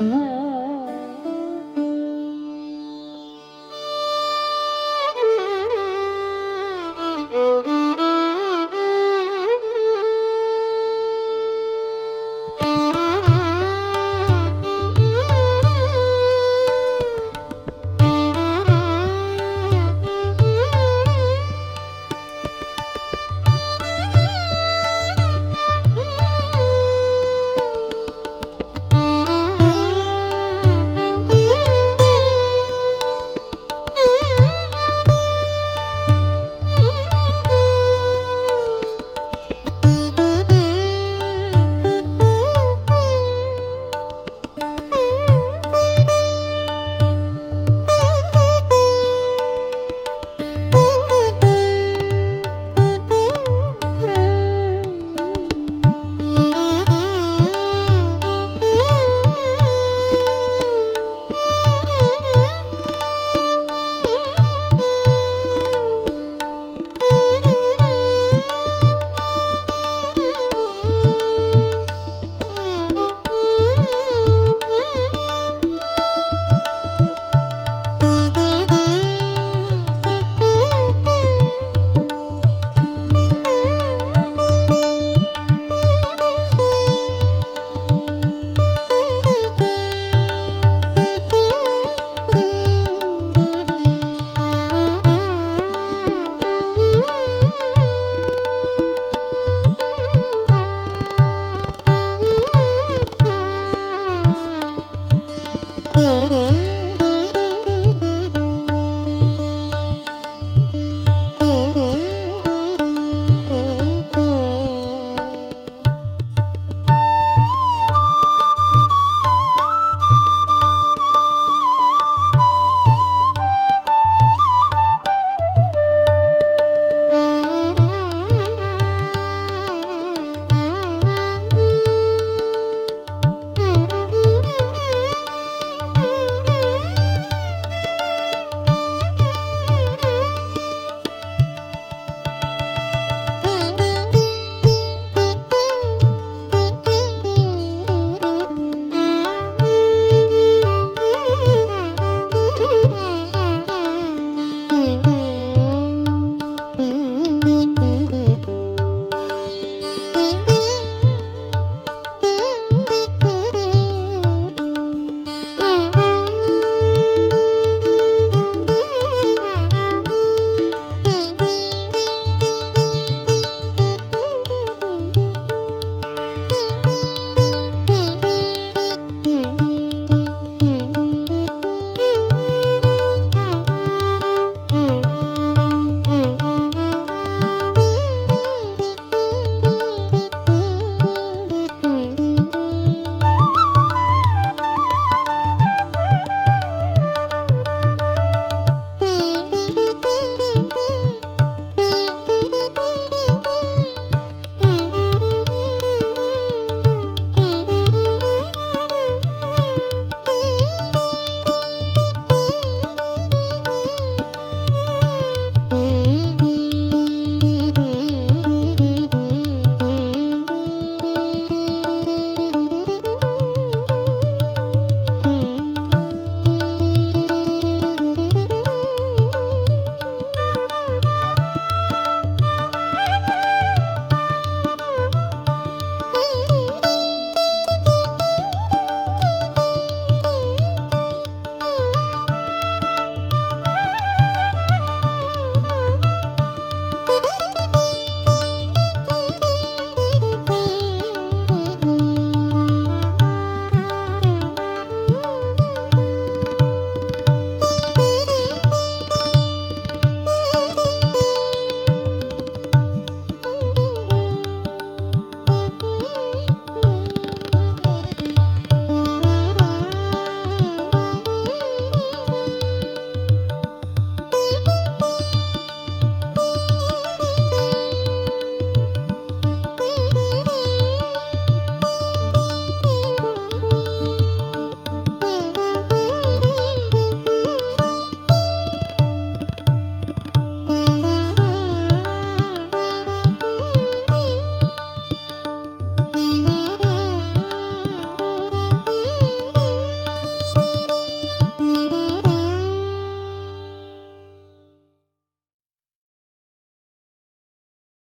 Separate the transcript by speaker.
Speaker 1: Mm-hmm.
Speaker 2: Mm-hmm.